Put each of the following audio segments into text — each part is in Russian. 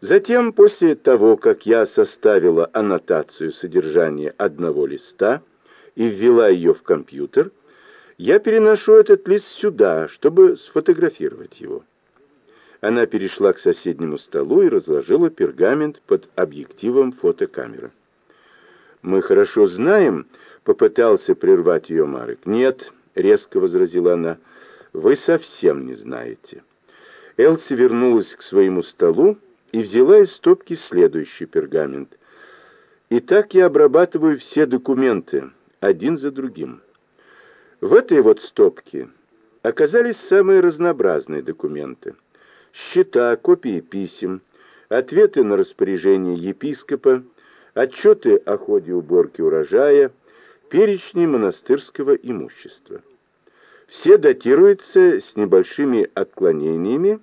Затем, после того, как я составила аннотацию содержания одного листа и ввела ее в компьютер, я переношу этот лист сюда, чтобы сфотографировать его. Она перешла к соседнему столу и разложила пергамент под объективом фотокамеры. «Мы хорошо знаем», — попытался прервать ее Марек. «Нет», — резко возразила она, — «вы совсем не знаете». Элси вернулась к своему столу и взяла из стопки следующий пергамент. И так я обрабатываю все документы, один за другим. В этой вот стопке оказались самые разнообразные документы. Счета, копии писем, ответы на распоряжение епископа, отчеты о ходе уборки урожая, перечни монастырского имущества. Все датируются с небольшими отклонениями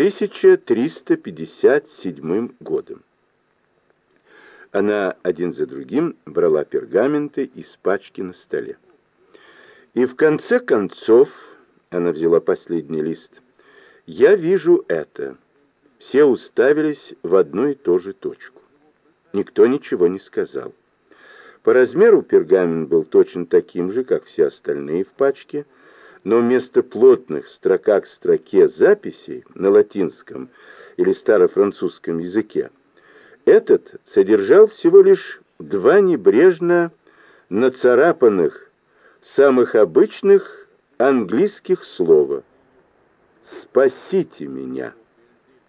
1357 годом. Она один за другим брала пергаменты из пачки на столе. И в конце концов, она взяла последний лист, я вижу это. Все уставились в одну и ту же точку. Никто ничего не сказал. По размеру пергамент был точно таким же, как все остальные в пачке, но вместо плотных строка к строке записей на латинском или старофранцузском языке этот содержал всего лишь два небрежно нацарапанных, самых обычных английских слова «Спасите меня»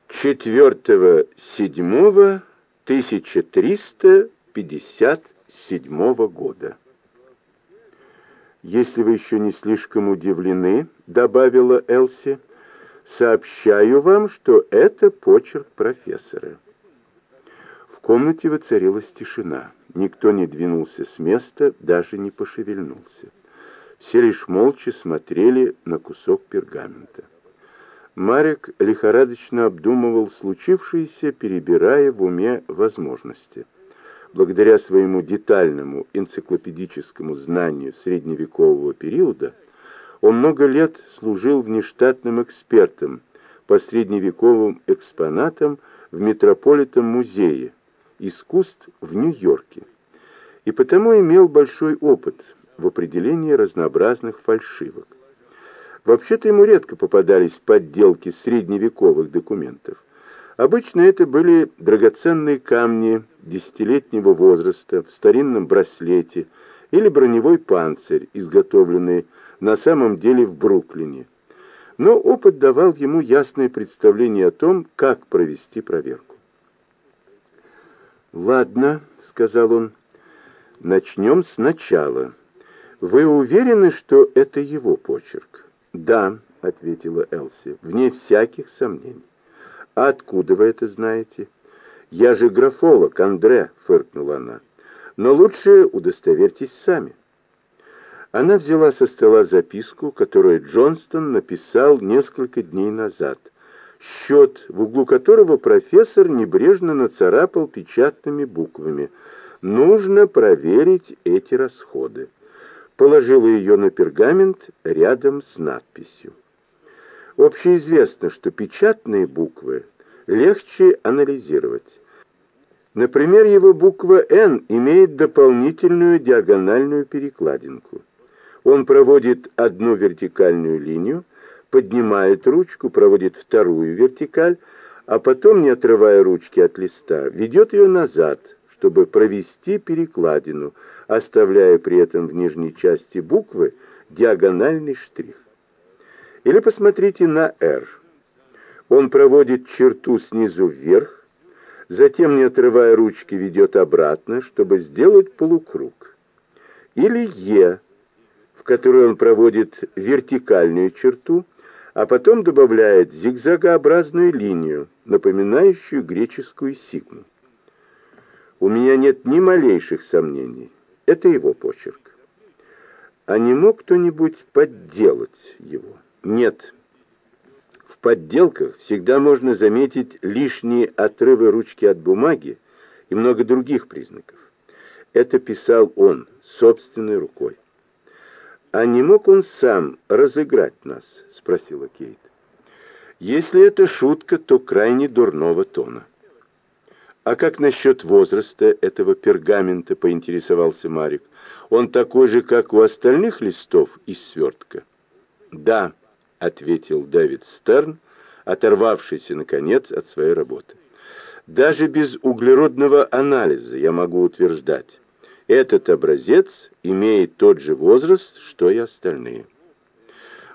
4.7.1357 года. «Если вы еще не слишком удивлены», — добавила Элси, — «сообщаю вам, что это почерк профессора». В комнате воцарилась тишина. Никто не двинулся с места, даже не пошевельнулся. Все лишь молча смотрели на кусок пергамента. Марик лихорадочно обдумывал случившееся, перебирая в уме возможности благодаря своему детальному энциклопедическому знанию средневекового периода, он много лет служил внештатным экспертом по средневековым экспонатам в Метрополитен-музее искусств в Нью-Йорке и потому имел большой опыт в определении разнообразных фальшивок. Вообще-то ему редко попадались подделки средневековых документов. Обычно это были драгоценные камни десятилетнего возраста в старинном браслете или броневой панцирь, изготовленный на самом деле в Бруклине. Но опыт давал ему ясное представление о том, как провести проверку. «Ладно», — сказал он, — «начнем сначала. Вы уверены, что это его почерк?» «Да», — ответила Элси, — «вне всяких сомнений». «А откуда вы это знаете?» «Я же графолог, Андре», — фыркнула она. «Но лучше удостоверьтесь сами». Она взяла со стола записку, которую Джонстон написал несколько дней назад, счет, в углу которого профессор небрежно нацарапал печатными буквами «Нужно проверить эти расходы». Положила ее на пергамент рядом с надписью. Общеизвестно, что печатные буквы легче анализировать. Например, его буква «Н» имеет дополнительную диагональную перекладинку. Он проводит одну вертикальную линию, поднимает ручку, проводит вторую вертикаль, а потом, не отрывая ручки от листа, ведет ее назад, чтобы провести перекладину, оставляя при этом в нижней части буквы диагональный штрих. Или посмотрите на R. Он проводит черту снизу вверх, затем, не отрывая ручки, ведет обратно, чтобы сделать полукруг. Или Е, в которой он проводит вертикальную черту, а потом добавляет зигзагообразную линию, напоминающую греческую сигму. У меня нет ни малейших сомнений. Это его почерк. А не мог кто-нибудь подделать его? Нет. В подделках всегда можно заметить лишние отрывы ручки от бумаги и много других признаков. Это писал он собственной рукой. «А не мог он сам разыграть нас?» — спросила Кейт. «Если это шутка, то крайне дурного тона». «А как насчет возраста этого пергамента?» — поинтересовался Марик. «Он такой же, как у остальных листов из свертка?» «Да», — ответил Дэвид Стерн, оторвавшийся, наконец, от своей работы. «Даже без углеродного анализа я могу утверждать, этот образец имеет тот же возраст, что и остальные».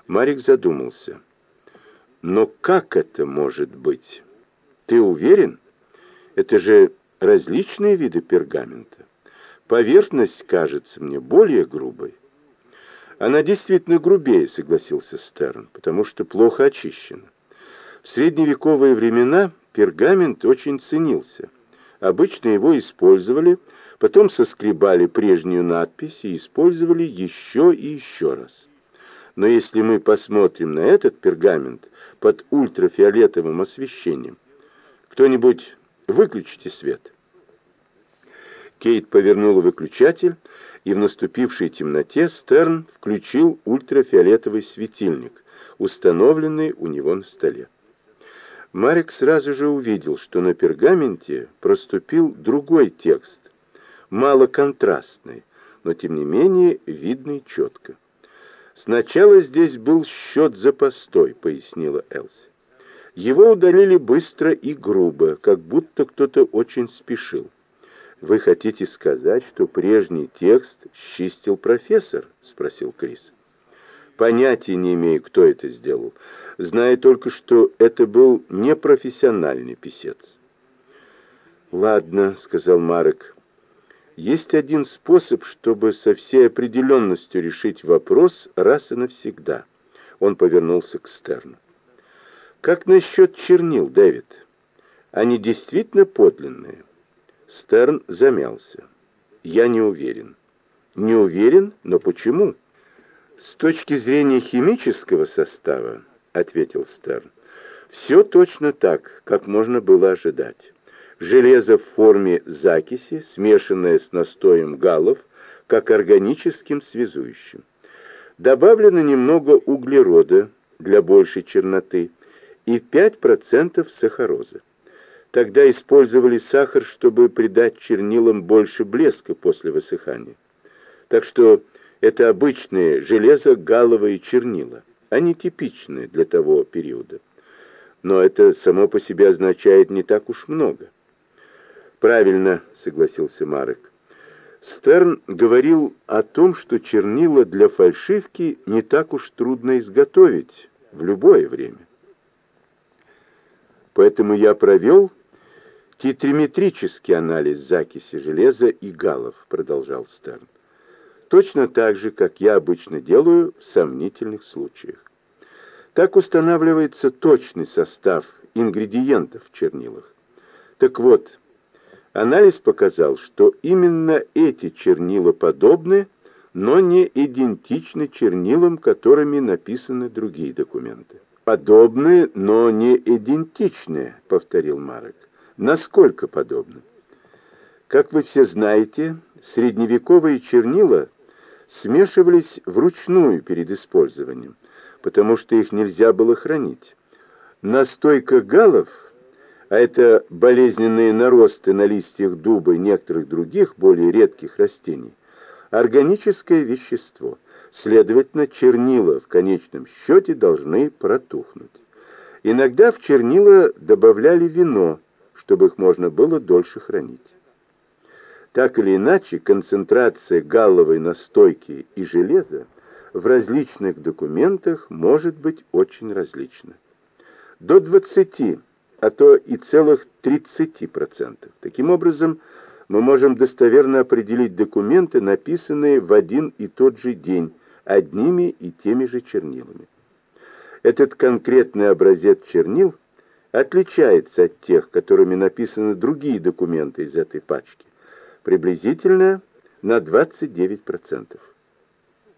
Марик задумался. «Но как это может быть? Ты уверен?» Это же различные виды пергамента. Поверхность кажется мне более грубой. Она действительно грубее, согласился Стерн, потому что плохо очищена. В средневековые времена пергамент очень ценился. Обычно его использовали, потом соскребали прежнюю надпись и использовали еще и еще раз. Но если мы посмотрим на этот пергамент под ультрафиолетовым освещением, кто-нибудь Выключите свет». Кейт повернула выключатель, и в наступившей темноте Стерн включил ультрафиолетовый светильник, установленный у него на столе. Марик сразу же увидел, что на пергаменте проступил другой текст, малоконтрастный, но тем не менее видный четко. «Сначала здесь был счет за постой», — пояснила Элси. Его удалили быстро и грубо, как будто кто-то очень спешил. «Вы хотите сказать, что прежний текст счистил профессор?» — спросил Крис. «Понятия не имею, кто это сделал. Знаю только, что это был непрофессиональный писец». «Ладно», — сказал Марек. «Есть один способ, чтобы со всей определенностью решить вопрос раз и навсегда». Он повернулся к Стерну. Как насчет чернил, Дэвид? Они действительно подлинные? Стерн замялся. Я не уверен. Не уверен, но почему? С точки зрения химического состава, ответил Стерн, все точно так, как можно было ожидать. Железо в форме закиси, смешанное с настоем галлов, как органическим связующим. Добавлено немного углерода для большей черноты, и 5% сахарозы. Тогда использовали сахар, чтобы придать чернилам больше блеска после высыхания. Так что это обычные железо-галовые чернила, они типичные для того периода. Но это само по себе означает не так уж много. «Правильно», — согласился Марек. Стерн говорил о том, что чернила для фальшивки не так уж трудно изготовить в любое время. Поэтому я провел титриметрический анализ закиси железа и галлов, продолжал Стерн. Точно так же, как я обычно делаю в сомнительных случаях. Так устанавливается точный состав ингредиентов в чернилах. Так вот, анализ показал, что именно эти чернила подобны, но не идентичны чернилам, которыми написаны другие документы. «Подобны, но не идентичны», — повторил Марек. «Насколько подобны?» Как вы все знаете, средневековые чернила смешивались вручную перед использованием, потому что их нельзя было хранить. Настойка галлов, а это болезненные наросты на листьях дуба и некоторых других более редких растений, органическое вещество — Следовательно, чернила в конечном счете должны протухнуть. Иногда в чернила добавляли вино, чтобы их можно было дольше хранить. Так или иначе, концентрация галловой настойки и железа в различных документах может быть очень различна. До 20, а то и целых 30%. Таким образом, мы можем достоверно определить документы, написанные в один и тот же день, одними и теми же чернилами. Этот конкретный образец чернил отличается от тех, которыми написаны другие документы из этой пачки, приблизительно на 29%.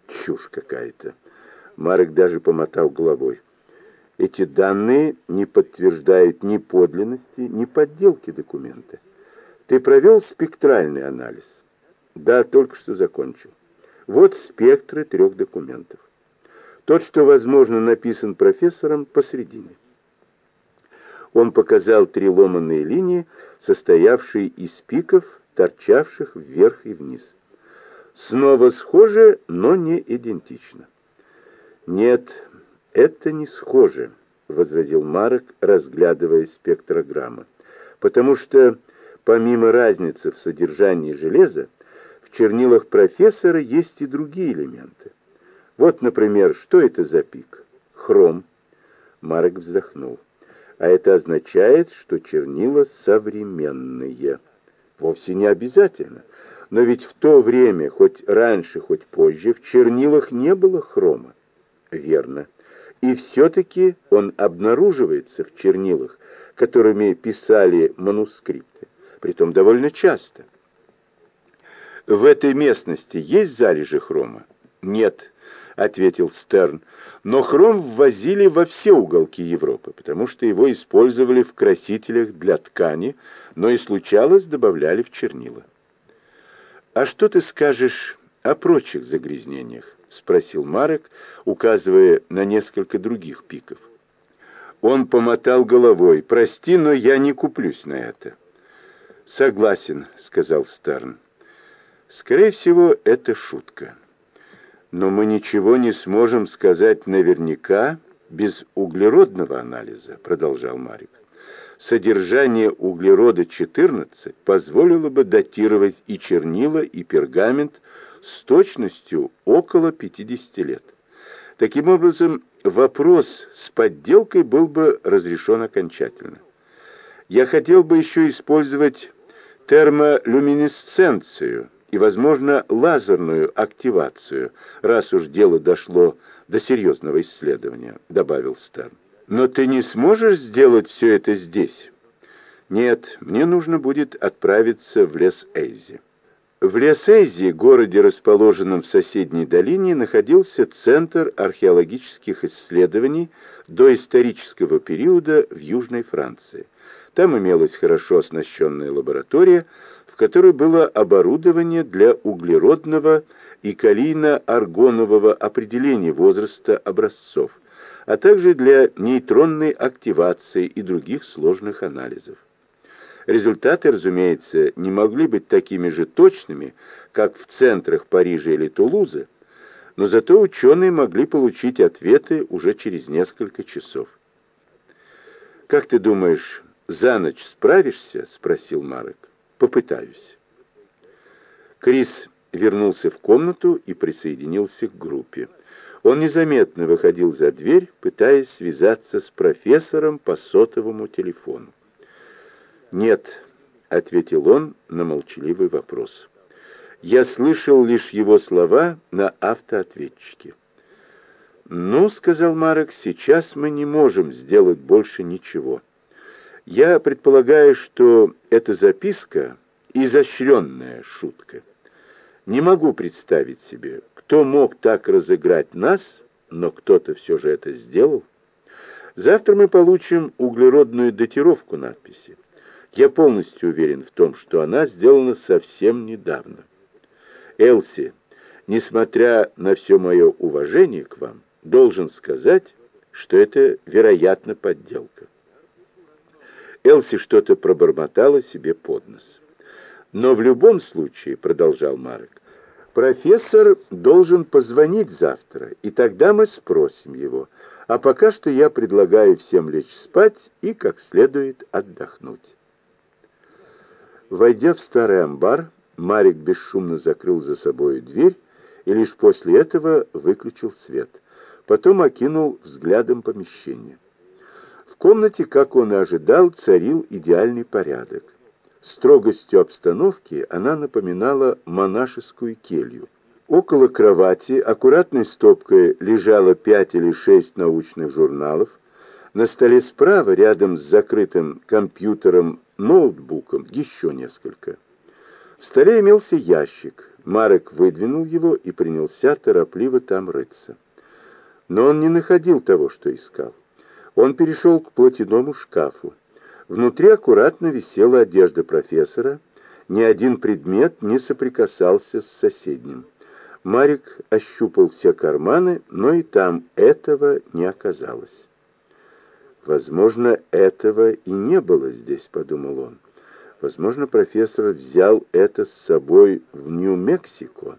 Чушь какая-то. Марек даже помотал головой. Эти данные не подтверждают ни подлинности, ни подделки документа. Ты провел спектральный анализ? Да, только что закончил. Вот спектры трех документов. Тот, что, возможно, написан профессором, посредине. Он показал три ломаные линии, состоявшие из пиков, торчавших вверх и вниз. Снова схоже, но не идентично. Нет, это не схоже, возразил Марок, разглядывая спектрограммы. Потому что помимо разницы в содержании железа, в чернилах профессора есть и другие элементы. Вот, например, что это за пик? Хром. Марк вздохнул. А это означает, что чернила современные. Вовсе не обязательно. Но ведь в то время, хоть раньше, хоть позже, в чернилах не было хрома. Верно. И все-таки он обнаруживается в чернилах, которыми писали манускрипты, притом довольно часто. В этой местности есть залежи хрома? Нет, ответил Стерн. Но хром ввозили во все уголки Европы, потому что его использовали в красителях для ткани, но и случалось добавляли в чернила. А что ты скажешь о прочих загрязнениях? спросил Марек, указывая на несколько других пиков. Он помотал головой. «Прости, но я не куплюсь на это». «Согласен», — сказал Стерн. Скорее всего, это шутка. Но мы ничего не сможем сказать наверняка без углеродного анализа, продолжал Марик. Содержание углерода-14 позволило бы датировать и чернила, и пергамент с точностью около 50 лет. Таким образом, вопрос с подделкой был бы разрешен окончательно. Я хотел бы еще использовать термолюминесценцию, и, возможно, лазерную активацию, раз уж дело дошло до серьезного исследования», — добавил Стэн. «Но ты не сможешь сделать все это здесь?» «Нет, мне нужно будет отправиться в лес Эйзи». В Лес-Эйзи, городе, расположенном в соседней долине, находился Центр археологических исследований доисторического периода в Южной Франции. Там имелась хорошо оснащенная лаборатория, которой было оборудование для углеродного и калийно-аргонового определения возраста образцов, а также для нейтронной активации и других сложных анализов. Результаты, разумеется, не могли быть такими же точными, как в центрах Парижа или Тулузы, но зато ученые могли получить ответы уже через несколько часов. «Как ты думаешь, за ночь справишься?» — спросил Марек. Попытаюсь. Крис вернулся в комнату и присоединился к группе. Он незаметно выходил за дверь, пытаясь связаться с профессором по сотовому телефону. «Нет», — ответил он на молчаливый вопрос. «Я слышал лишь его слова на автоответчике». «Ну, — сказал Марек, — сейчас мы не можем сделать больше ничего». Я предполагаю, что эта записка — изощренная шутка. Не могу представить себе, кто мог так разыграть нас, но кто-то все же это сделал. Завтра мы получим углеродную датировку надписи. Я полностью уверен в том, что она сделана совсем недавно. Элси, несмотря на все мое уважение к вам, должен сказать, что это, вероятно, подделка. Элси что-то пробормотала себе под нос. «Но в любом случае», — продолжал Марк, — «профессор должен позвонить завтра, и тогда мы спросим его. А пока что я предлагаю всем лечь спать и как следует отдохнуть». Войдя в старый амбар, Марик бесшумно закрыл за собой дверь и лишь после этого выключил свет. Потом окинул взглядом помещение комнате, как он и ожидал, царил идеальный порядок. Строгостью обстановки она напоминала монашескую келью. Около кровати аккуратной стопкой лежало пять или шесть научных журналов. На столе справа, рядом с закрытым компьютером, ноутбуком, еще несколько. В столе имелся ящик. Марек выдвинул его и принялся торопливо там рыться. Но он не находил того, что искал. Он перешел к платяному шкафу. Внутри аккуратно висела одежда профессора. Ни один предмет не соприкасался с соседним. Марик ощупал все карманы, но и там этого не оказалось. Возможно, этого и не было здесь, подумал он. Возможно, профессор взял это с собой в Нью-Мексико.